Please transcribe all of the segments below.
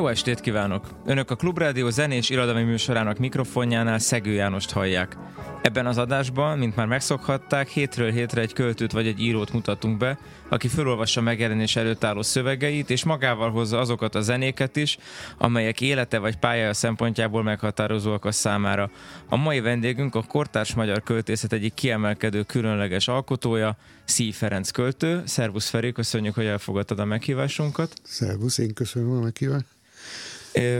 Jó estét kívánok! Önök a Klubrádió zenés irodalmi műsorának mikrofonjánál Szegő Jánost hallják. Ebben az adásban, mint már megszokhatták, hétről hétre egy költőt vagy egy írót mutatunk be, aki felolvassa megjelenés előtt álló szövegeit, és magával hozza azokat a zenéket is, amelyek élete vagy pályája szempontjából meghatározóak a számára. A mai vendégünk a kortárs magyar költészet egyik kiemelkedő különleges alkotója, Szí Ferenc költő. Szervusz Feri, köszönjük, hogy elfogadtad a meghívásunkat. Szervusz, én köszönöm a meghívást.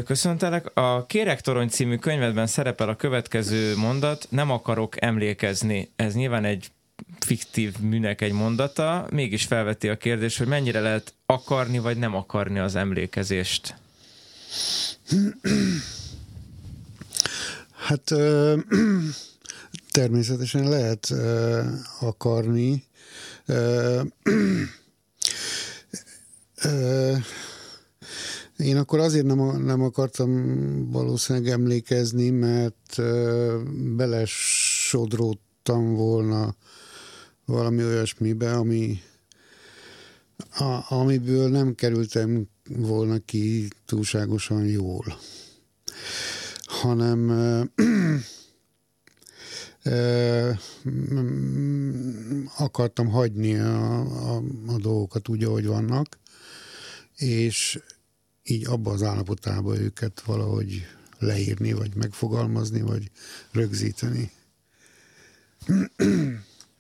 Köszöntelek. A Kérektorony című könyvedben szerepel a következő mondat, nem akarok emlékezni. Ez nyilván egy fiktív műnek egy mondata, mégis felveti a kérdés, hogy mennyire lehet akarni vagy nem akarni az emlékezést. Hát természetesen lehet akarni. Én akkor azért nem, nem akartam valószínűleg emlékezni, mert belesodródtam volna valami olyasmibe, ami, a, amiből nem kerültem volna ki túlságosan jól. Hanem akartam hagyni a, a, a dolgokat úgy, ahogy vannak, és így abba az állapotában őket valahogy leírni, vagy megfogalmazni, vagy rögzíteni.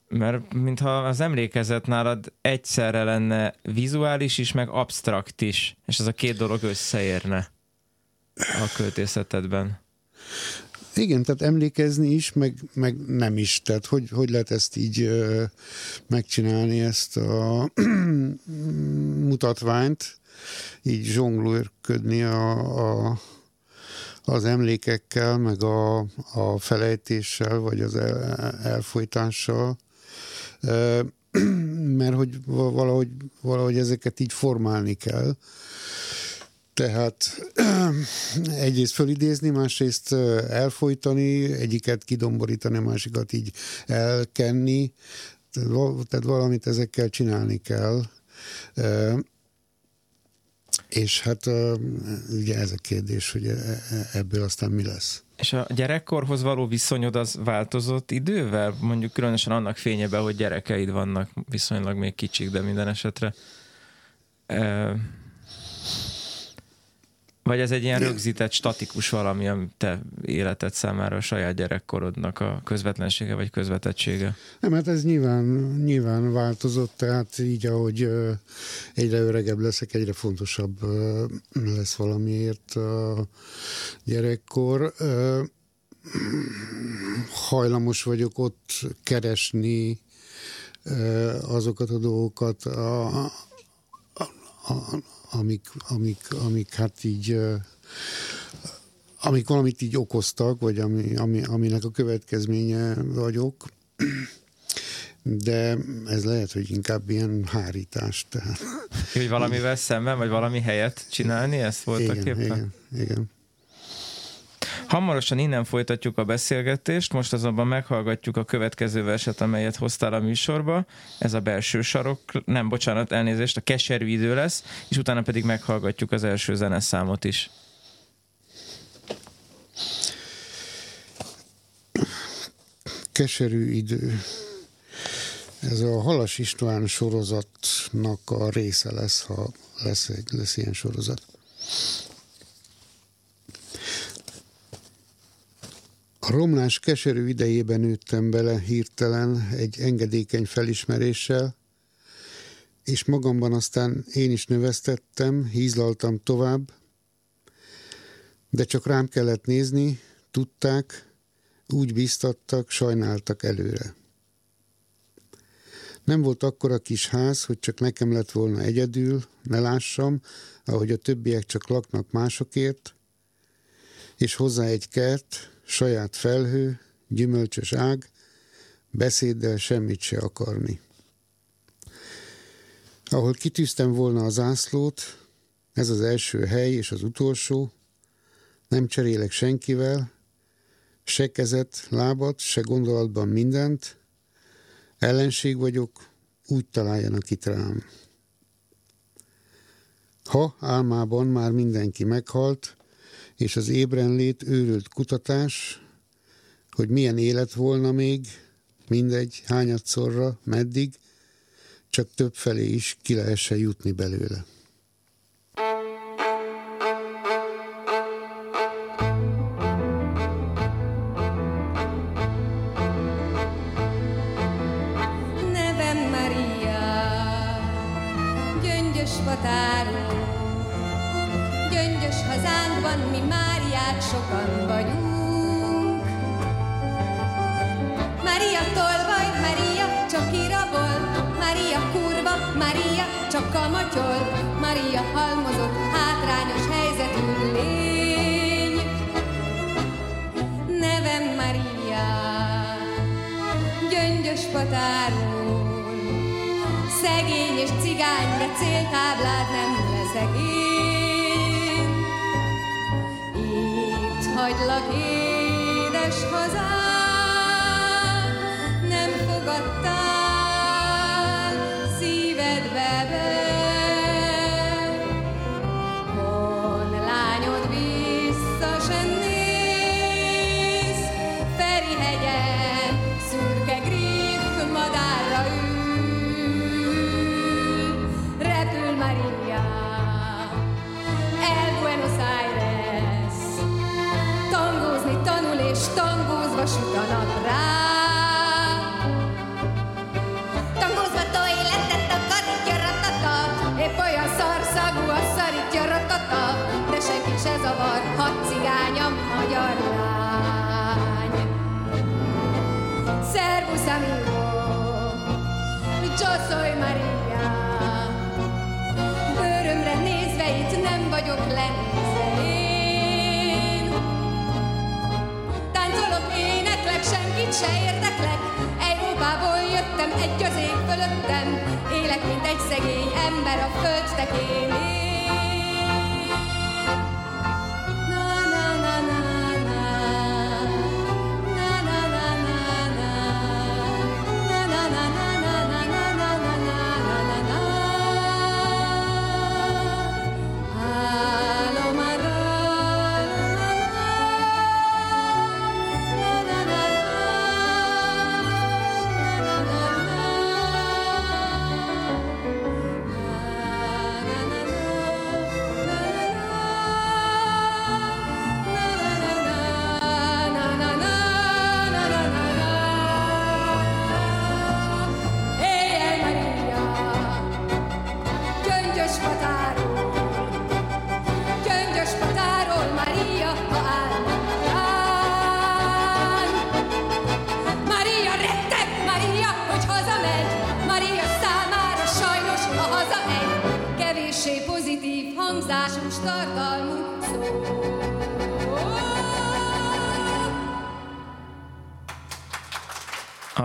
Mert mintha az emlékezet nálad egyszerre lenne vizuális is, meg abstrakt is, és ez a két dolog összeérne a költészetedben. Igen, tehát emlékezni is, meg, meg nem is. Tehát hogy, hogy lehet ezt így ö, megcsinálni, ezt a mutatványt, így zsonglőrködni a, a, az emlékekkel, meg a, a felejtéssel, vagy az el, elfolytással, mert hogy valahogy, valahogy ezeket így formálni kell. Tehát egyrészt fölidézni, másrészt elfolytani, egyiket kidomborítani, a másikat így elkenni, tehát valamit ezekkel csinálni kell. És hát ugye ez a kérdés, hogy e, e, ebből aztán mi lesz. És a gyerekkorhoz való viszonyod az változott idővel? Mondjuk különösen annak fényében, hogy gyerekeid vannak viszonylag még kicsik, de minden esetre. Vagy ez egy ilyen rögzített, statikus valami, ami te életed számára a saját gyerekkorodnak a közvetlensége vagy közvetettsége? Nem, hát ez nyilván, nyilván változott, tehát így, ahogy egyre öregebb leszek, egyre fontosabb lesz valamiért a gyerekkor. Hajlamos vagyok ott keresni azokat a dolgokat, a, a, a, amik, amik, amik hát így amik valamit így okoztak, vagy ami, ami, aminek a következménye vagyok, de ez lehet, hogy inkább ilyen hárítás. Tehát. Hogy valamivel szemben, vagy valami helyet csinálni, ezt voltak igen, éppen? Igen, igen. Hamarosan innen folytatjuk a beszélgetést, most azonban meghallgatjuk a következő verset, amelyet hoztál a műsorba. Ez a belső sarok, nem, bocsánat, elnézést, a keserű idő lesz, és utána pedig meghallgatjuk az első zeneszámot is. Keserű idő. Ez a Halas István sorozatnak a része lesz, ha lesz, egy, lesz ilyen sorozat. Romlás keserű idejében nőttem bele hirtelen egy engedékeny felismeréssel, és magamban aztán én is növesztettem, hízlaltam tovább, de csak rám kellett nézni, tudták, úgy bíztattak, sajnáltak előre. Nem volt akkora kis ház, hogy csak nekem lett volna egyedül, ne lássam, ahogy a többiek csak laknak másokért – és hozzá egy kert, saját felhő, gyümölcsös ág, beszéddel semmit se akarni. Ahol kitűztem volna az zászlót, ez az első hely és az utolsó, nem cserélek senkivel, se kezet, lábat, se gondolatban mindent, ellenség vagyok, úgy találjanak itt rám. Ha álmában már mindenki meghalt, és az ébrenlét őrült kutatás, hogy milyen élet volna még, mindegy, hányadszorra, meddig, csak több felé is ki lehessen jutni belőle.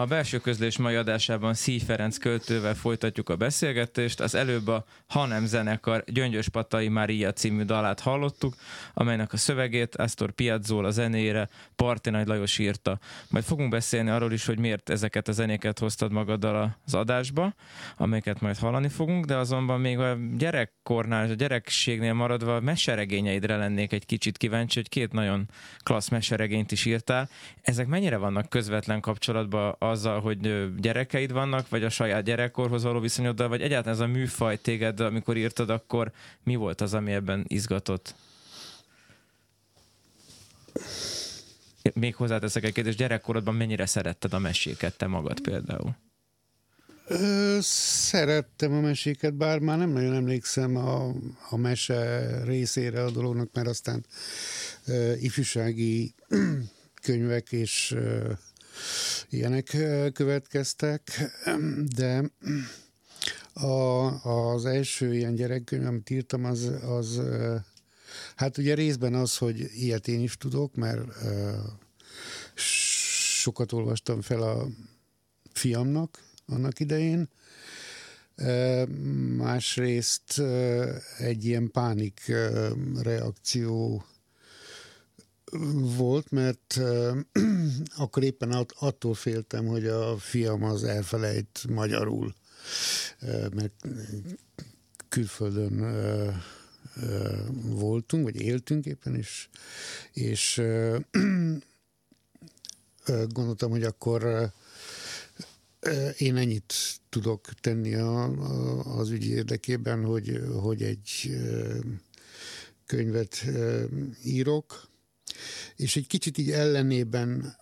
A belső közlés mai adásában Szíj Ferenc költővel folytatjuk a beszélgetést. Az előbb a Hanem zenekar Gyöngyös Patai Mária című dalát hallottuk, amelynek a szövegét Astor Piazzolla zenére Parti Nagy Lajos írta. Majd fogunk beszélni arról is, hogy miért ezeket a zenéket hoztad magaddal az adásba, amelyeket majd hallani fogunk, de azonban még a gyerekkornál, a gyerekségnél maradva a meseregényeidre lennék egy kicsit kíváncsi, hogy két nagyon klassz meseregényt is írtál. Ezek mennyire vannak közvetlen kapcsolatban azzal, hogy gyerekeid vannak, vagy a saját gyerekkorhoz való viszonyoddal, vagy egyáltalán ez a műfaj téged, amikor írtad, akkor mi volt az, ami ebben izgatott? Még hozzáteszek egy kérdést, gyerekkorodban mennyire szeretted a meséket te magad például? Ö, szerettem a meséket, bár már nem nagyon emlékszem a, a mese részére a dolognak, mert aztán ö, ifjúsági könyvek és ö, ilyenek következtek, de a, az első ilyen gyerekkönyv, amit írtam, az, az Hát ugye részben az, hogy ilyet én is tudok, mert sokat olvastam fel a fiamnak annak idején, Másrészt egy ilyen pánik reakció volt, mert akkor éppen attól féltem, hogy a fiam az elfelejt magyarul, mert külföldön voltunk, vagy éltünk éppen, és, és gondoltam, hogy akkor én ennyit tudok tenni a, a, az ügy érdekében, hogy, hogy egy könyvet írok, és egy kicsit így ellenében,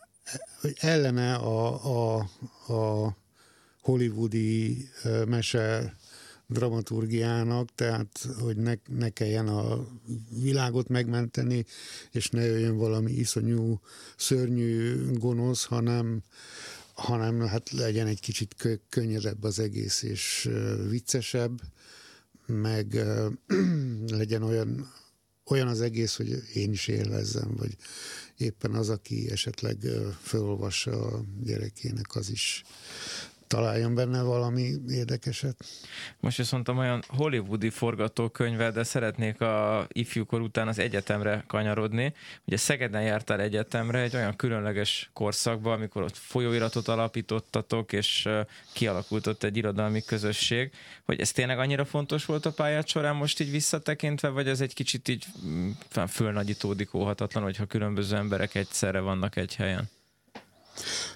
ellene a, a, a hollywoodi mese dramaturgiának, tehát hogy ne, ne kelljen a világot megmenteni, és ne jöjjön valami iszonyú, szörnyű gonosz, hanem, hanem hát legyen egy kicsit könnyedebb az egész, és viccesebb, meg legyen olyan, olyan az egész, hogy én is élvezzem, vagy éppen az, aki esetleg felolvassa a gyerekének, az is találjon benne valami érdekeset. Most viszont olyan hollywoodi forgatókönyve, de szeretnék a ifjúkor után az egyetemre kanyarodni. Ugye Szegeden jártál egyetemre egy olyan különleges korszakban, amikor ott folyóiratot alapítottatok, és kialakult egy irodalmi közösség, hogy ez tényleg annyira fontos volt a pályát során most így visszatekintve, vagy ez egy kicsit így mm, fölnagyítódik óhatatlan, hogyha különböző emberek egyszerre vannak egy helyen?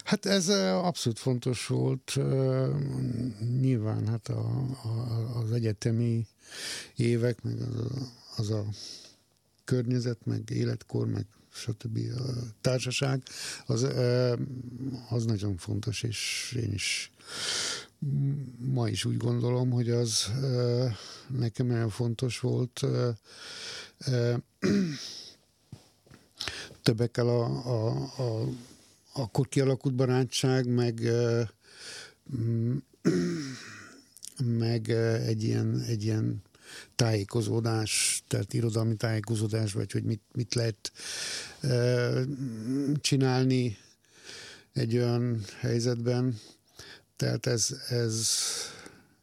Hát ez abszolút fontos volt. Nyilván hát a, a, az egyetemi évek, meg az a, az a környezet, meg életkor, meg stb. a társaság, az, az nagyon fontos, és én is ma is úgy gondolom, hogy az nekem nagyon fontos volt. Többekkel a, a, a akkor kialakult barátság, meg meg egy ilyen, egy ilyen tájékozódás, tehát irodalmi tájékozódás, vagy hogy mit, mit lehet csinálni egy olyan helyzetben. Tehát ez, ez,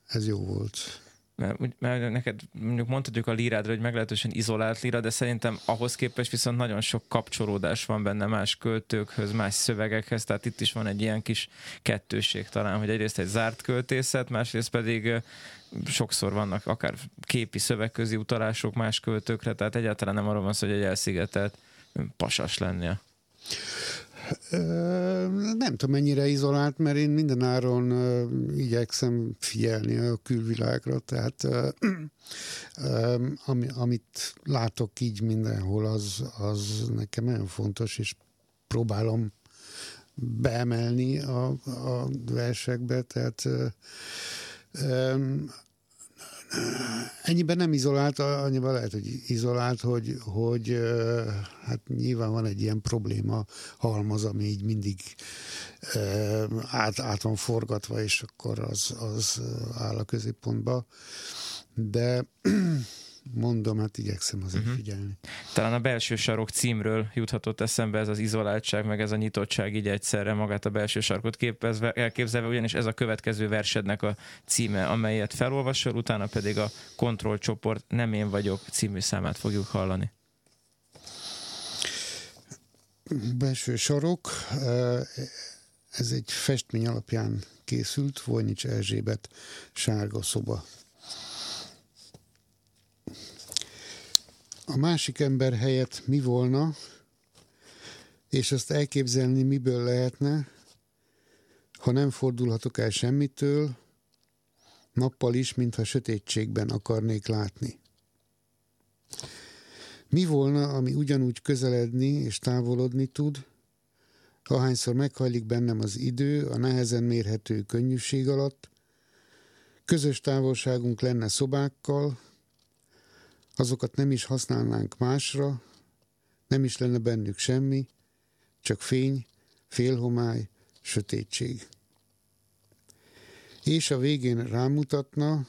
ez jó volt mert, mert neked mondjuk mondhatjuk a lírádra, hogy meglehetősen izolált líra, de szerintem ahhoz képest viszont nagyon sok kapcsolódás van benne más költőkhöz, más szövegekhez, tehát itt is van egy ilyen kis kettőség talán, hogy egyrészt egy zárt költészet, másrészt pedig sokszor vannak akár képi szövegközi utalások más költőkre, tehát egyáltalán nem arról van szó, hogy egy elszigetelt pasas lennie. Nem tudom, mennyire izolált, mert én mindenáron igyekszem figyelni a külvilágra, tehát ami, amit látok így mindenhol, az, az nekem nagyon fontos, és próbálom beemelni a, a versekbe, tehát Ennyiben nem izolált, annyiban lehet, hogy izolált, hogy, hogy hát nyilván van egy ilyen probléma halmaz, ami így mindig át, át van forgatva, és akkor az, az áll a középpontba. De mondom, hát igyekszem azért uh-huh. figyelni. Talán a belső sarok címről juthatott eszembe ez az izoláltság, meg ez a nyitottság így egyszerre magát a belső sarkot képezve, elképzelve, ugyanis ez a következő versednek a címe, amelyet felolvasol, utána pedig a kontrollcsoport Nem én vagyok című számát fogjuk hallani. Belső sarok, eh, ez egy festmény alapján készült, Vojnics Erzsébet Sárga szoba a másik ember helyett mi volna, és azt elképzelni, miből lehetne, ha nem fordulhatok el semmitől, nappal is, mintha sötétségben akarnék látni. Mi volna, ami ugyanúgy közeledni és távolodni tud, ahányszor meghajlik bennem az idő a nehezen mérhető könnyűség alatt, közös távolságunk lenne szobákkal, azokat nem is használnánk másra, nem is lenne bennük semmi, csak fény, félhomály, sötétség. És a végén rámutatna,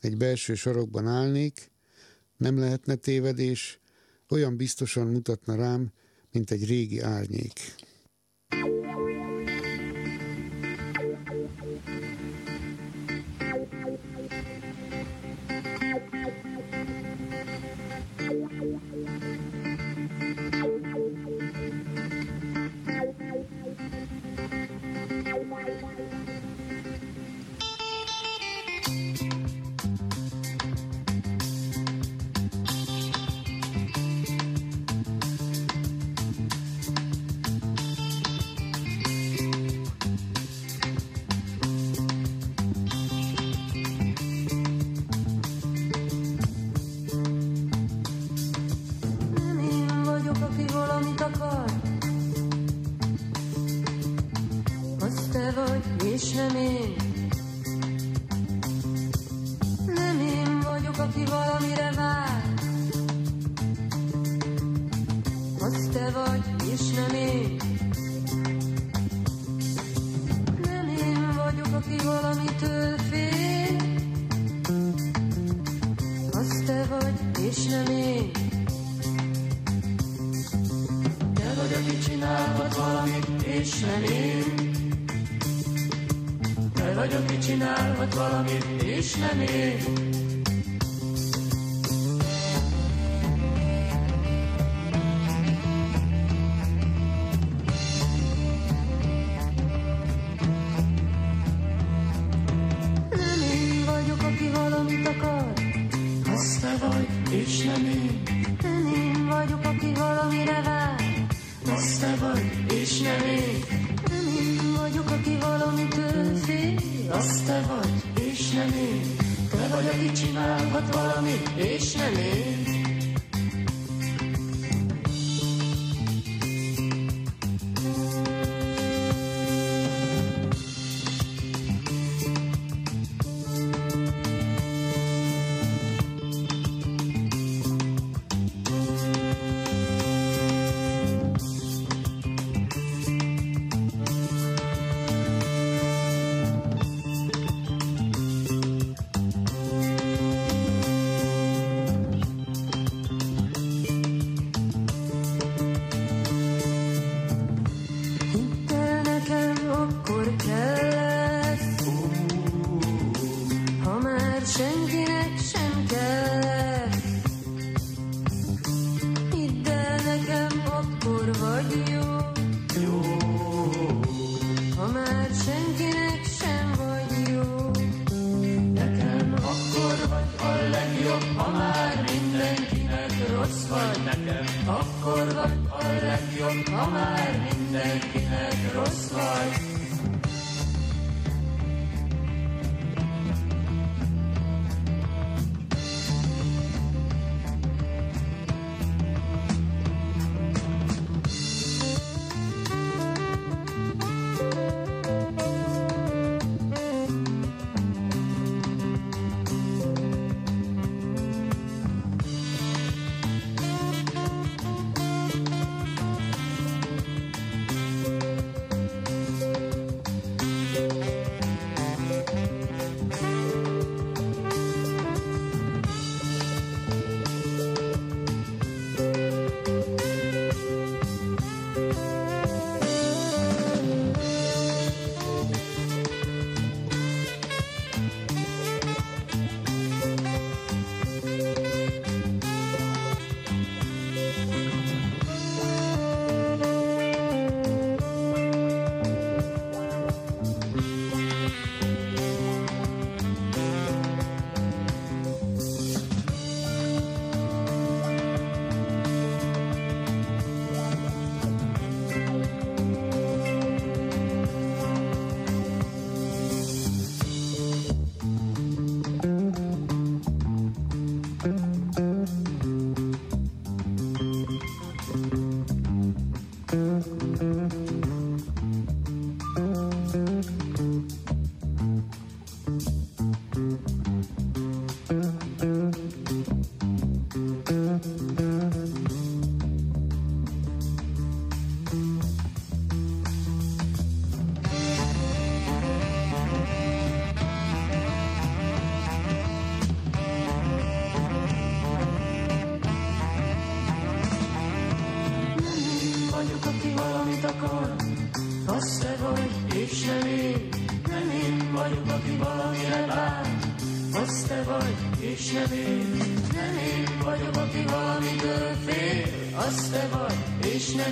egy belső sarokban állnék, nem lehetne tévedés, olyan biztosan mutatna rám, mint egy régi árnyék.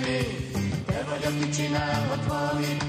Én, te vagy, aki csinálhat valamit,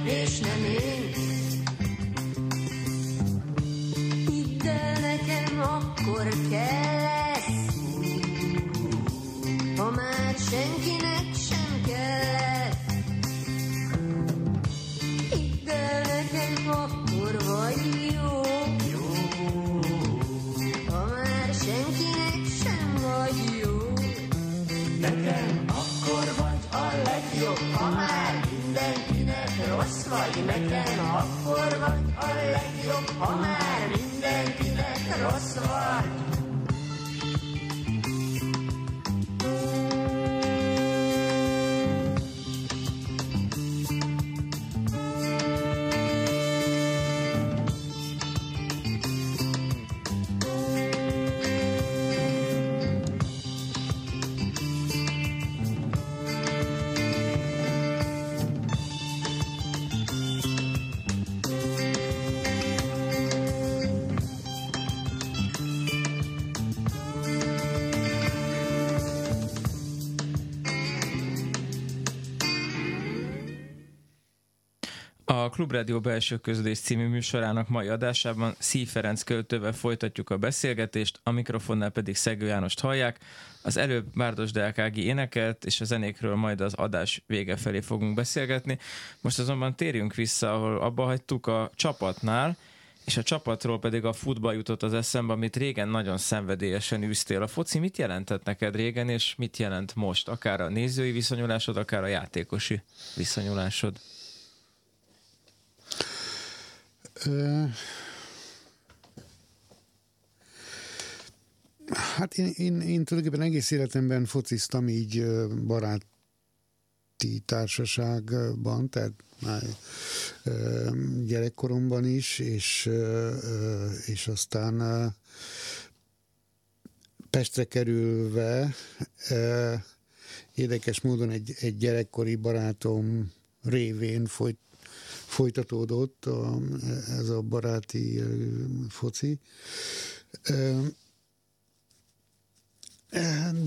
A Klubrádió belső közlés című műsorának mai adásában Szí Ferenc költővel folytatjuk a beszélgetést, a mikrofonnál pedig Szegő Jánost hallják. Az előbb Bárdos Delkági énekelt, és a zenékről majd az adás vége felé fogunk beszélgetni. Most azonban térjünk vissza, ahol abba hagytuk a csapatnál, és a csapatról pedig a futball jutott az eszembe, amit régen nagyon szenvedélyesen űztél. A foci mit jelentett neked régen, és mit jelent most? Akár a nézői viszonyulásod, akár a játékosi viszonyulásod? Ö, Hát én, én, én tulajdonképpen egész életemben fociztam így ö, baráti társaságban, tehát már gyerekkoromban is, és, és aztán Pestre kerülve érdekes módon egy, egy gyerekkori barátom révén folyt, folytatódott a, ez a baráti foci. Ö,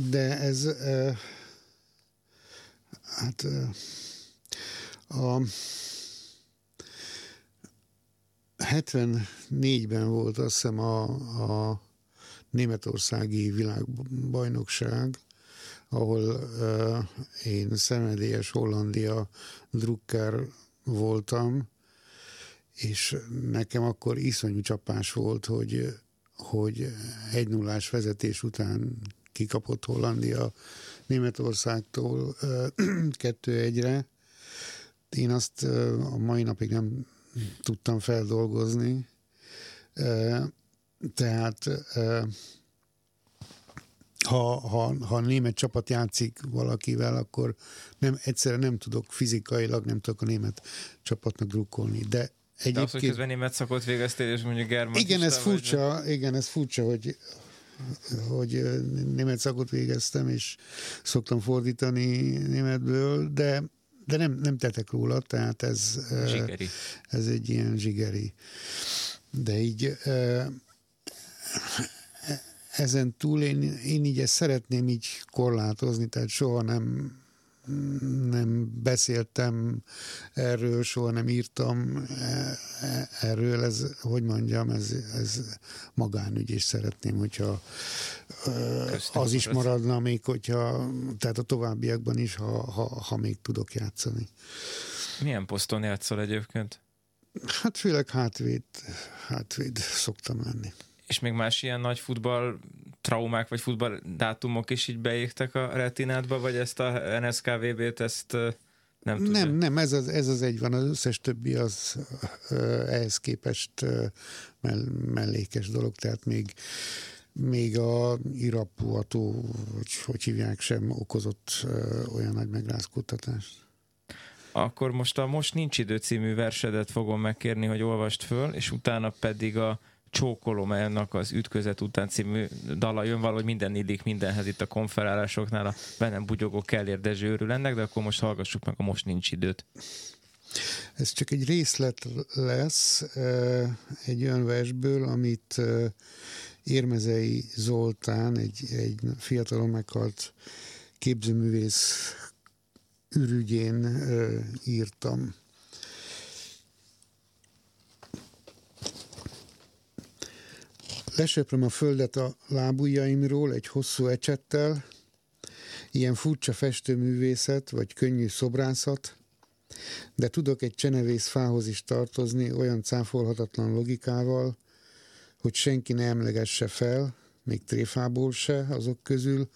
de ez ö, hát ö, a 74-ben volt azt hiszem a, a németországi világbajnokság, ahol uh, én szenvedélyes Hollandia drukker voltam, és nekem akkor iszonyú csapás volt, hogy, hogy egy nullás vezetés után kikapott Hollandia Németországtól kettő egyre. Én azt a mai napig nem tudtam feldolgozni. Tehát ha, ha, ha a német csapat játszik valakivel, akkor nem, egyszerűen nem tudok fizikailag, nem tudok a német csapatnak drukkolni. De Egyébként... De az, hogy közben német szakot végeztél, és mondjuk German Igen, ez furcsa, vagy... igen, ez furcsa, hogy hogy német szakot végeztem, és szoktam fordítani németből, de, de nem, nem tetek róla, tehát ez, zsigeri. ez egy ilyen zsigeri. De így ezen túl én, én így ezt szeretném így korlátozni, tehát soha nem, nem beszéltem erről, soha nem írtam e, e, erről, ez, hogy mondjam, ez, ez magánügy, és szeretném, hogyha Köztem az is maradna még, hogyha, tehát a továbbiakban is, ha, ha, ha még tudok játszani. Milyen poszton játszol egyébként? Hát főleg hátvéd, hátvéd szoktam lenni. És még más ilyen nagy futball traumák, vagy futball dátumok is így beégtek a retinádba, vagy ezt a NSKVB-t, ezt nem tudja? Nem, nem, ez az, ez az egy van, az összes többi az ehhez képest mellékes dolog, tehát még még a irapuató, hogy, hogy hívják, sem okozott olyan nagy megrázkódtatást. Akkor most a Most nincs idő című versedet fogom megkérni, hogy olvast föl, és utána pedig a Csókolom ennek az Ütközet után című dala jön valahogy minden illik mindenhez itt a konferálásoknál, a bennem bugyogó kell Dezső örül ennek, de akkor most hallgassuk meg a Most nincs időt. Ez csak egy részlet lesz egy olyan versből, amit Érmezei Zoltán, egy, egy fiatalon meghalt képzőművész ürügyén írtam. Lesöpröm a földet a lábujjaimról egy hosszú ecsettel, ilyen furcsa festőművészet vagy könnyű szobrászat, de tudok egy csenevész fához is tartozni olyan cáfolhatatlan logikával, hogy senki ne emlegesse fel, még tréfából se azok közül,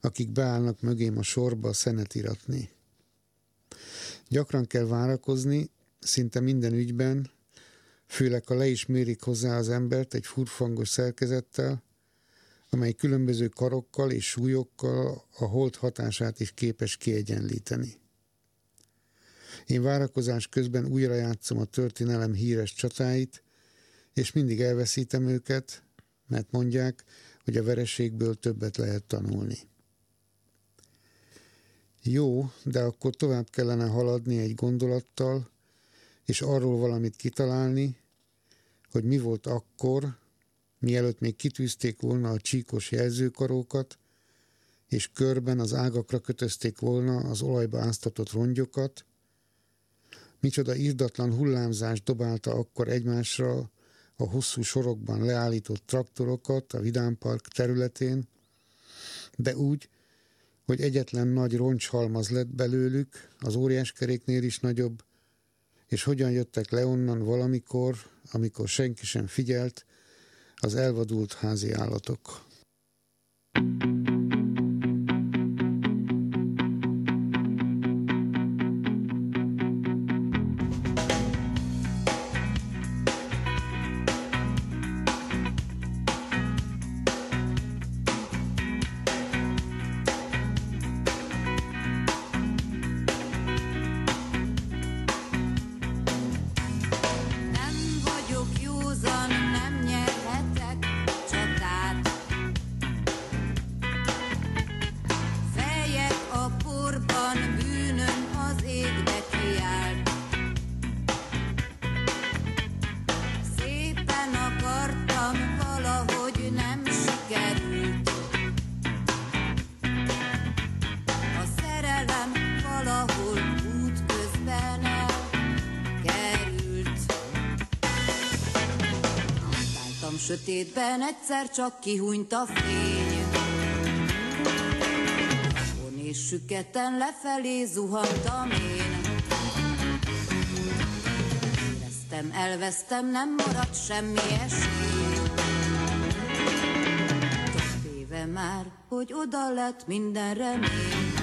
akik beállnak mögém a sorba szenet iratni. Gyakran kell várakozni, szinte minden ügyben, főleg ha le is mérik hozzá az embert egy furfangos szerkezettel, amely különböző karokkal és súlyokkal a hold hatását is képes kiegyenlíteni. Én várakozás közben újra játszom a történelem híres csatáit, és mindig elveszítem őket, mert mondják, hogy a vereségből többet lehet tanulni. Jó, de akkor tovább kellene haladni egy gondolattal, és arról valamit kitalálni, hogy mi volt akkor, mielőtt még kitűzték volna a csíkos jelzőkarókat, és körben az ágakra kötözték volna az olajba áztatott rongyokat, micsoda írdatlan hullámzás dobálta akkor egymásra a hosszú sorokban leállított traktorokat a Vidámpark területén, de úgy, hogy egyetlen nagy roncshalmaz lett belőlük, az óriáskeréknél is nagyobb, és hogyan jöttek le onnan valamikor, amikor senki sem figyelt, az elvadult házi állatok. Egyszer csak kihúnyt a fény. Von és süketen lefelé zuhantam én. Éreztem, elvesztem, nem maradt semmi esély. Több éve már, hogy oda lett minden remény.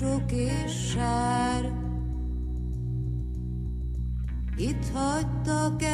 Mocsok és sár. Itt hagytak engem,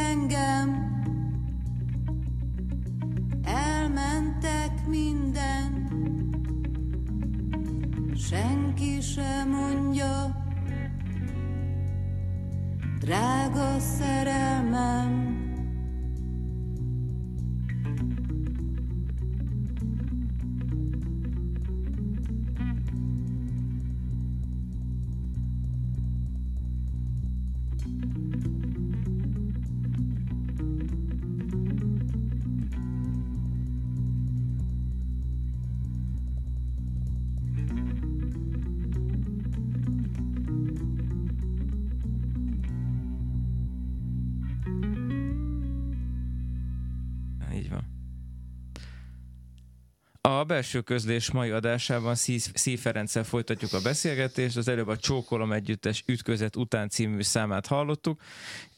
A belső közlés mai adásában Szí Ferenccel folytatjuk a beszélgetést. Az előbb a Csókolom együttes ütközet után című számát hallottuk,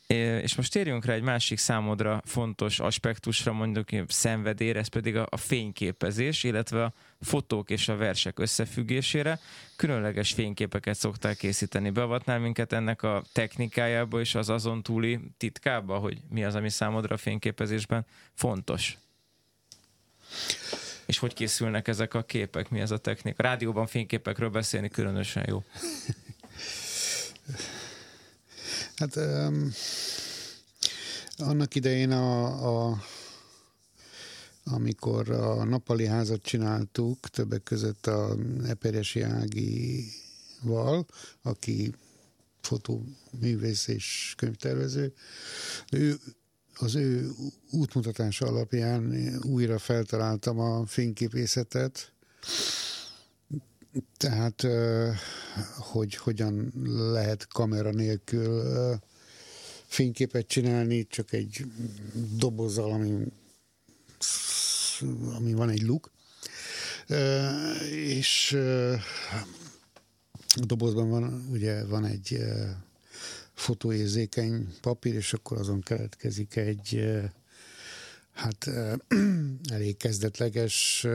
és most térjünk rá egy másik számodra fontos aspektusra, mondjuk szenvedély, ez pedig a, a fényképezés, illetve a fotók és a versek összefüggésére. Különleges fényképeket szoktál készíteni. Beavatnál minket ennek a technikájába és az azon túli titkába, hogy mi az, ami számodra a fényképezésben fontos? És hogy készülnek ezek a képek? Mi ez a technika? Rádióban fényképekről beszélni különösen jó. Hát um, annak idején a, a amikor a nappali házat csináltuk, többek között a Eperesi Ágival, aki fotóművész és könyvtervező. Ő az ő útmutatása alapján újra feltaláltam a fényképészetet, tehát hogy hogyan lehet kamera nélkül fényképet csinálni, csak egy dobozzal, ami, ami van egy luk. És a dobozban van, ugye van egy fotóérzékeny papír, és akkor azon keletkezik egy hát elég kezdetleges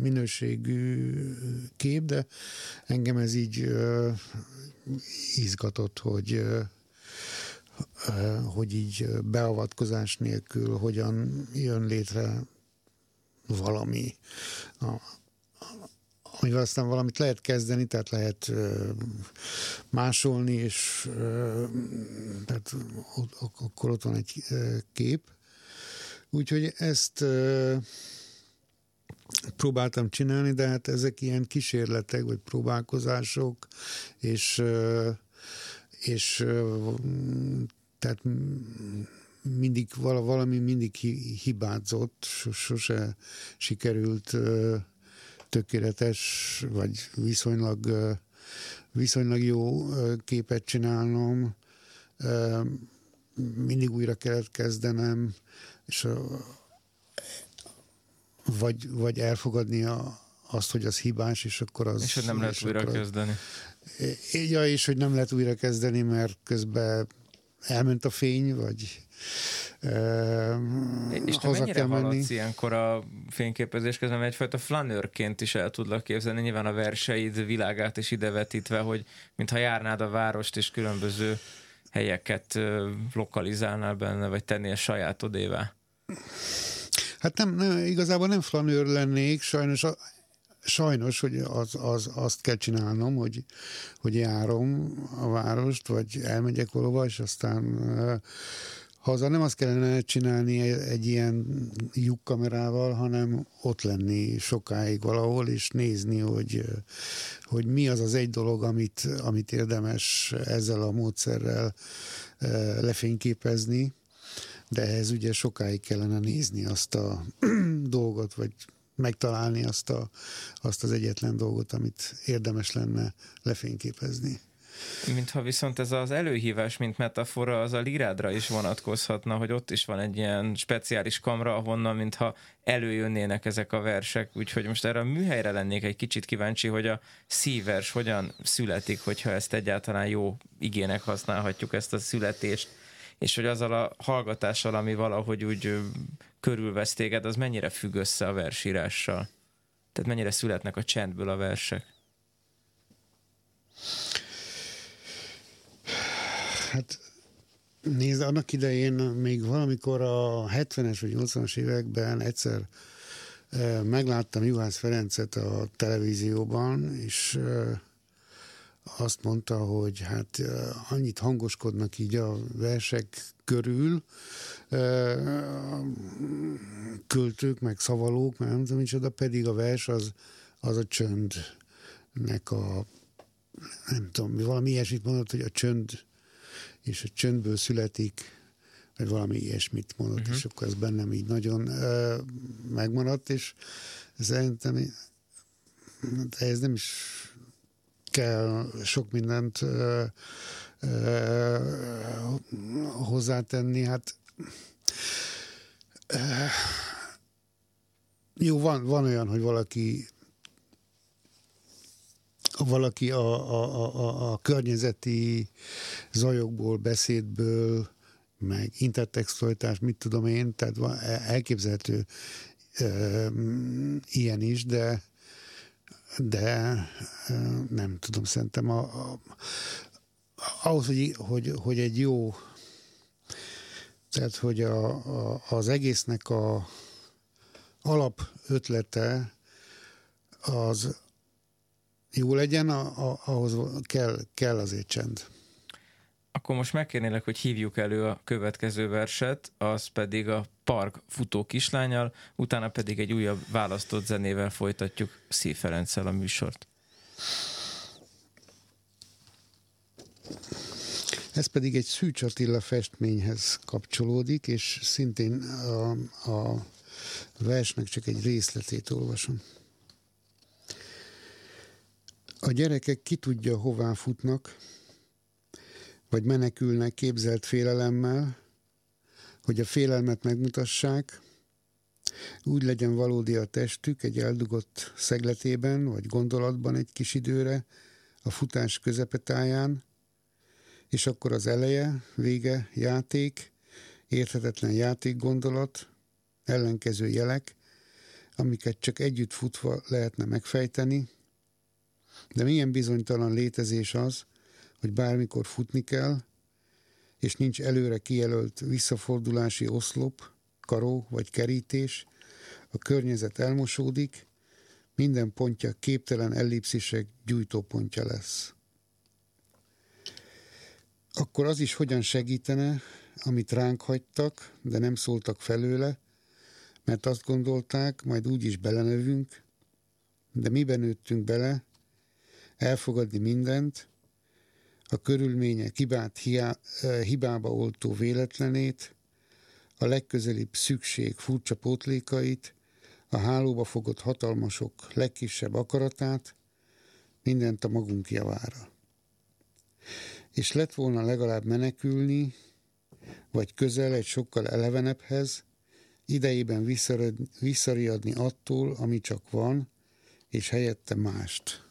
minőségű kép, de engem ez így izgatott, hogy hogy így beavatkozás nélkül hogyan jön létre valami. A, amivel aztán valamit lehet kezdeni, tehát lehet másolni, és tehát akkor ott van egy kép. Úgyhogy ezt próbáltam csinálni, de hát ezek ilyen kísérletek, vagy próbálkozások, és, és tehát mindig valami mindig hibázott, sose sikerült tökéletes, vagy viszonylag, viszonylag jó képet csinálnom. Mindig újra kellett kezdenem, és vagy, vagy elfogadni a, azt, hogy az hibás, és akkor az... És hogy nem lehet újra kezdeni. Ja, és hogy nem lehet újra kezdeni, mert közben elment a fény, vagy és te mennyire kell menni. ilyenkor a fényképezés közben, egyfajta flanőrként is el tudlak képzelni, nyilván a verseid világát is idevetítve, hogy mintha járnád a várost, és különböző helyeket lokalizálnál benne, vagy tennél sajátodévá. Hát nem, nem, igazából nem flanőr lennék, sajnos a, sajnos, hogy az, az, azt kell csinálnom, hogy, hogy járom a várost, vagy elmegyek valahova, és aztán haza. Nem azt kellene csinálni egy ilyen lyukkamerával, hanem ott lenni sokáig valahol, és nézni, hogy, hogy mi az az egy dolog, amit, amit érdemes ezzel a módszerrel lefényképezni, de ehhez ugye sokáig kellene nézni azt a dolgot, vagy megtalálni azt, a, azt az egyetlen dolgot, amit érdemes lenne lefényképezni. Mintha viszont ez az előhívás, mint metafora, az a lirádra is vonatkozhatna, hogy ott is van egy ilyen speciális kamra, ahonnan mintha előjönnének ezek a versek. Úgyhogy most erre a műhelyre lennék egy kicsit kíváncsi, hogy a szívvers hogyan születik, hogyha ezt egyáltalán jó igének használhatjuk, ezt a születést és hogy azzal a hallgatással, ami valahogy úgy körülvesz téged, az mennyire függ össze a versírással? Tehát mennyire születnek a csendből a versek? Hát nézd, annak idején még valamikor a 70-es vagy 80-as években egyszer megláttam Juhász Ferencet a televízióban, és azt mondta, hogy hát annyit hangoskodnak így a versek körül, költők, meg szavalók, mert nem tudom micsoda, pedig a vers az, az a csöndnek a nem tudom, valami ilyesmit mondott, hogy a csönd és a csöndből születik, vagy valami ilyesmit mondott, uh-huh. és akkor ez bennem így nagyon uh, megmaradt, és szerintem ez nem is kell sok mindent ö, hozzátenni. Hát jó, van, van olyan, hogy valaki valaki a, a, a, a környezeti zajokból, beszédből, meg intertextualitás, mit tudom én, tehát van, elképzelhető ö, ilyen is, de de nem tudom, szerintem a, a, ahhoz, hogy, hogy, hogy egy jó, tehát hogy a, a, az egésznek a alap ötlete az jó legyen, a, a, ahhoz kell, kell azért csend. Akkor most megkérnélek, hogy hívjuk elő a következő verset, az pedig a Park futó kislányal, utána pedig egy újabb választott zenével folytatjuk Szív Ferenccel a műsort. Ez pedig egy Szűcs Attila festményhez kapcsolódik, és szintén a, a versnek csak egy részletét olvasom. A gyerekek ki tudja, hová futnak, vagy menekülnek képzelt félelemmel, hogy a félelmet megmutassák, úgy legyen valódi a testük egy eldugott szegletében, vagy gondolatban egy kis időre, a futás közepetáján, és akkor az eleje, vége, játék, érthetetlen játékgondolat, ellenkező jelek, amiket csak együtt futva lehetne megfejteni, de milyen bizonytalan létezés az, hogy bármikor futni kell, és nincs előre kijelölt visszafordulási oszlop, karó vagy kerítés, a környezet elmosódik, minden pontja képtelen ellipszisek gyújtópontja lesz. Akkor az is hogyan segítene, amit ránk hagytak, de nem szóltak felőle, mert azt gondolták, majd úgy is belenövünk, de miben nőttünk bele, elfogadni mindent, a körülmények hibát hiá, hibába oltó véletlenét, a legközelibb szükség furcsa pótlékait, a hálóba fogott hatalmasok legkisebb akaratát, mindent a magunk javára. És lett volna legalább menekülni, vagy közel egy sokkal elevenebbhez, idejében visszariadni attól, ami csak van, és helyette mást.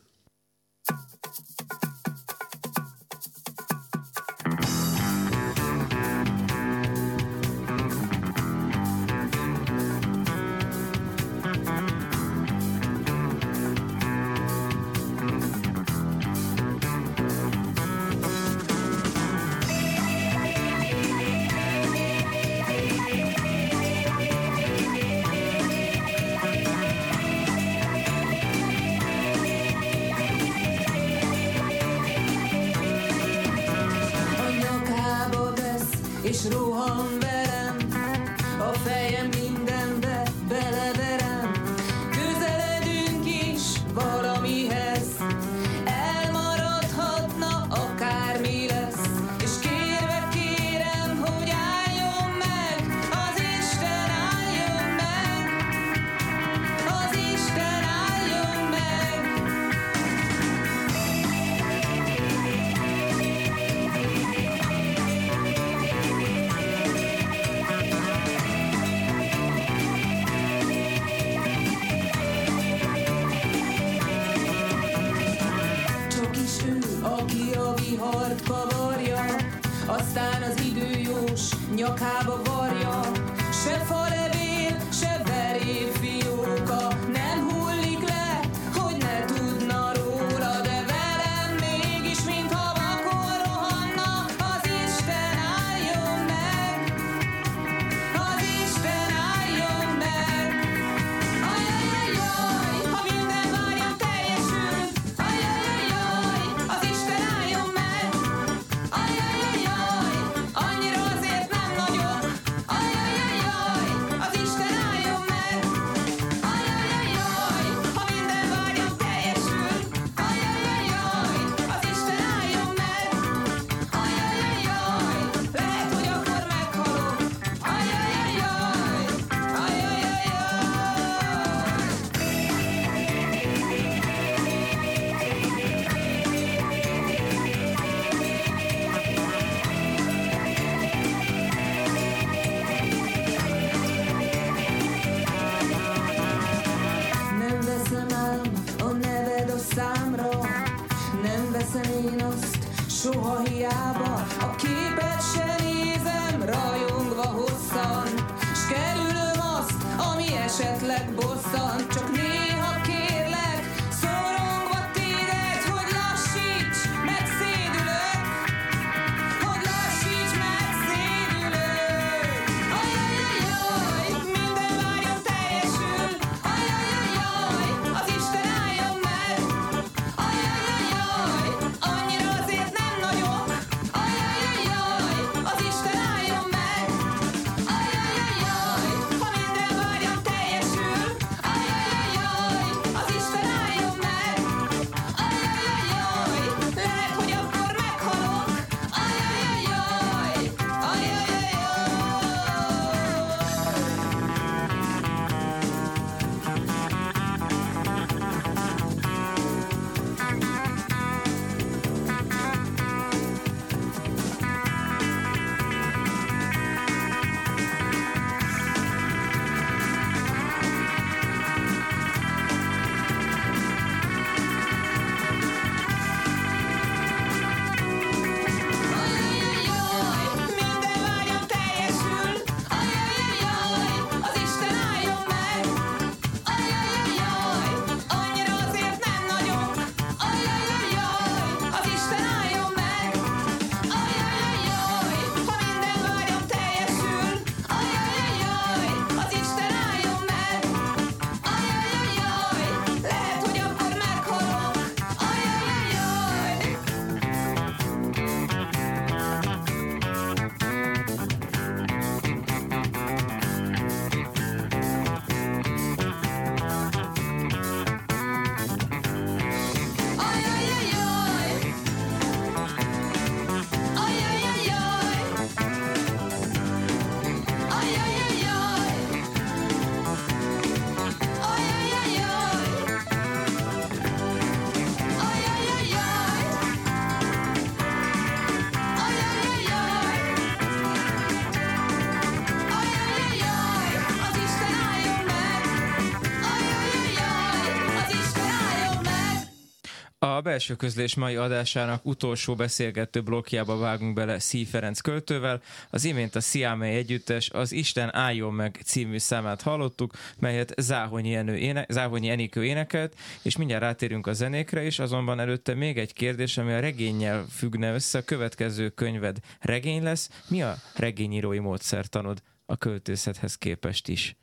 Belső közlés mai adásának utolsó beszélgető blokkjába vágunk bele Szí Ferenc költővel. Az imént a Sziámely együttes az Isten álljon meg című számát hallottuk, melyet Záhonyi, Enő éne, Záhonyi Enikő énekelt, és mindjárt rátérünk a zenékre is, azonban előtte még egy kérdés, ami a regényel függne össze. A következő könyved regény lesz. Mi a regényírói módszertanod a költészethez képest is?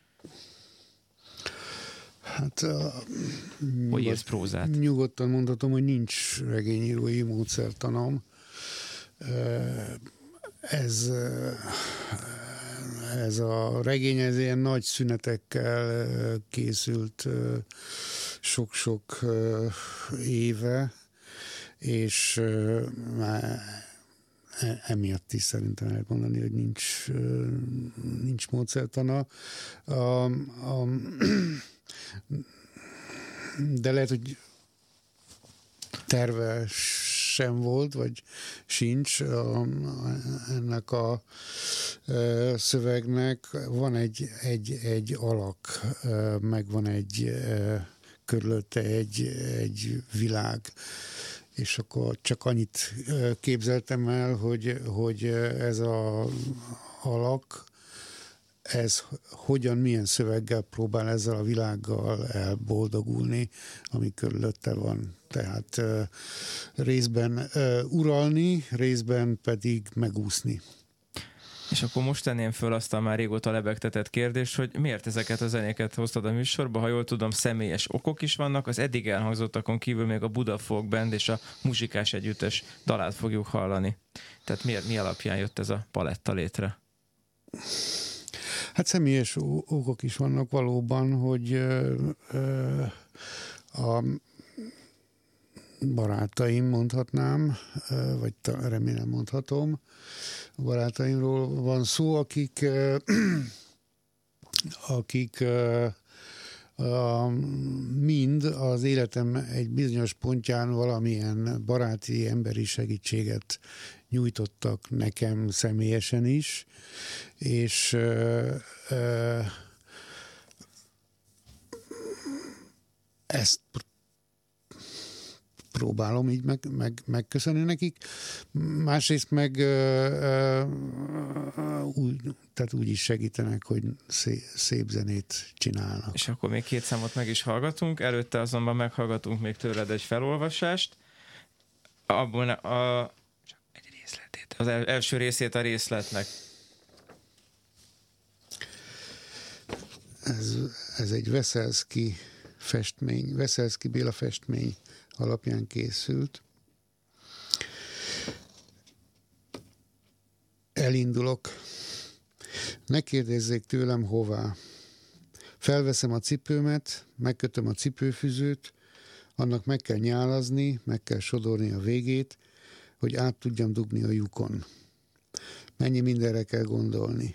Hát a, Hogy írsz prózát? Nyugodtan mondhatom, hogy nincs regényírói módszertanom. Ez, ez a regény ez ilyen nagy szünetekkel készült sok-sok éve, és már e- emiatt is szerintem lehet mondani, hogy nincs, nincs módszertana. A, a, de lehet, hogy terve sem volt, vagy sincs a, ennek a e, szövegnek. Van egy, egy, egy alak, meg van egy e, körülötte egy, egy világ, és akkor csak annyit képzeltem el, hogy, hogy ez a alak, ez hogyan, milyen szöveggel próbál ezzel a világgal elboldogulni, ami körülötte van. Tehát részben uralni, részben pedig megúszni. És akkor most tenném föl azt a már régóta lebegtetett kérdést, hogy miért ezeket a zenéket hoztad a műsorba, ha jól tudom, személyes okok is vannak, az eddig elhangzottakon kívül még a Buda Folk Band és a muzsikás együttes dalát fogjuk hallani. Tehát miért, mi alapján jött ez a paletta létre? Hát személyes okok is vannak valóban, hogy a barátaim mondhatnám, vagy remélem mondhatom, a barátaimról van szó, akik, akik mind az életem egy bizonyos pontján valamilyen baráti, emberi segítséget nyújtottak nekem személyesen is, és ezt próbálom így meg, meg, megköszönni nekik. Másrészt meg ö, ö, úgy, tehát úgy is segítenek, hogy szép, szép zenét csinálnak. És akkor még két számot meg is hallgatunk, előtte azonban meghallgatunk még tőled egy felolvasást. Abból a. Az első részét a részletnek. Ez, ez egy Veszelszki festmény, Veszelszki Béla festmény alapján készült. Elindulok. Ne kérdezzék tőlem hová. Felveszem a cipőmet, megkötöm a cipőfüzőt, annak meg kell nyálazni, meg kell sodorni a végét, hogy át tudjam dugni a lyukon. Mennyi mindenre kell gondolni.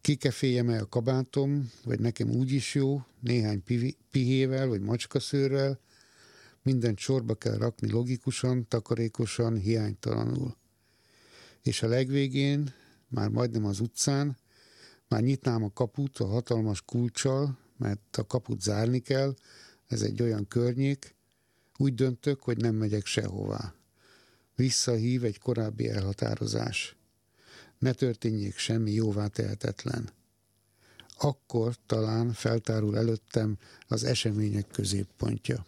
Kikeféljem el a kabátom, vagy nekem úgy is jó, néhány pihével, vagy macskaszőrrel, Mindent sorba kell rakni logikusan, takarékosan, hiánytalanul. És a legvégén, már majdnem az utcán, már nyitnám a kaput a hatalmas kulcsal, mert a kaput zárni kell, ez egy olyan környék, úgy döntök, hogy nem megyek sehová. Visszahív egy korábbi elhatározás. Ne történjék semmi jóvá tehetetlen. Akkor talán feltárul előttem az események középpontja.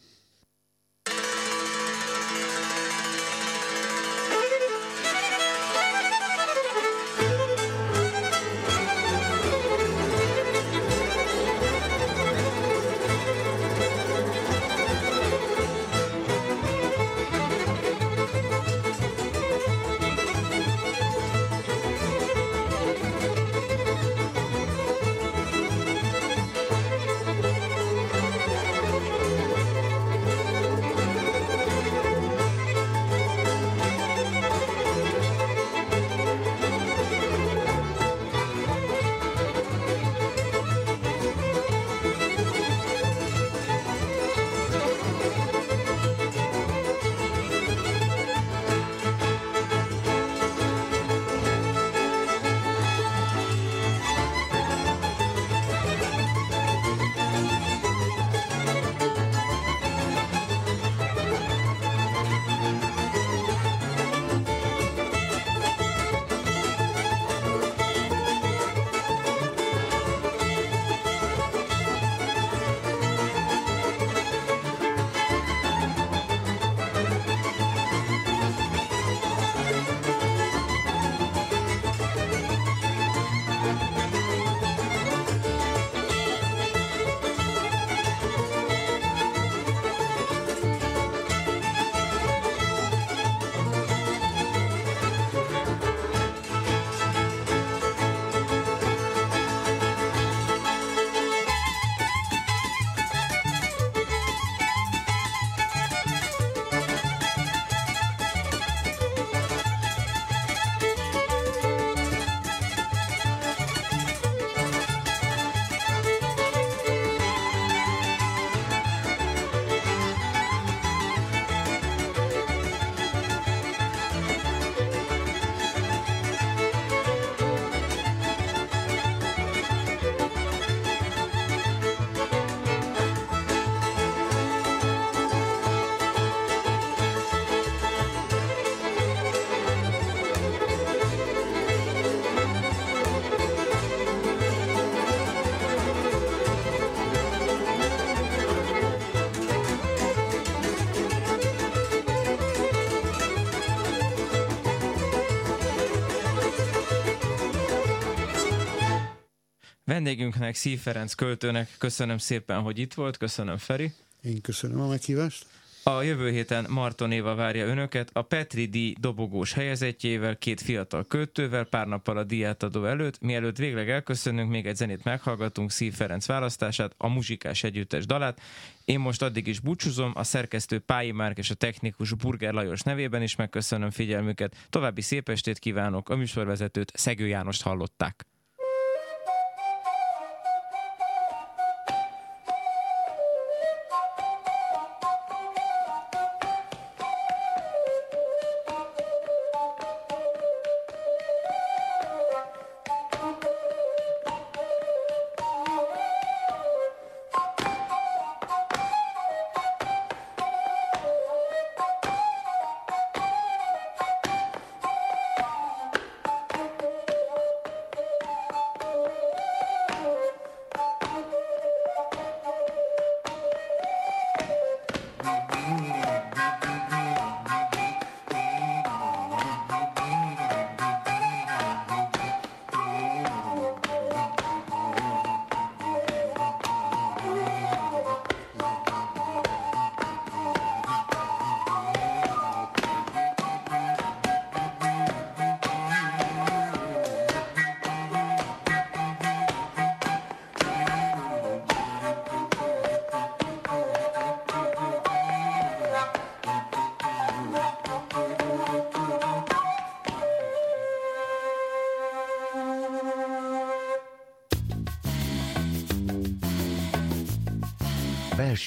Vendégünknek, Szív Ferenc költőnek köszönöm szépen, hogy itt volt, köszönöm Feri. Én köszönöm a meghívást. A jövő héten Marton Éva várja önöket a Petri díj dobogós helyezetjével, két fiatal költővel, pár nappal a díjátadó előtt. Mielőtt végleg elköszönünk, még egy zenét meghallgatunk Szív Ferenc választását, a muzsikás együttes dalát. Én most addig is búcsúzom, a szerkesztő Pályi Márk és a technikus Burger Lajos nevében is megköszönöm figyelmüket. További szép estét kívánok, a műsorvezetőt Szegő Jánost hallották.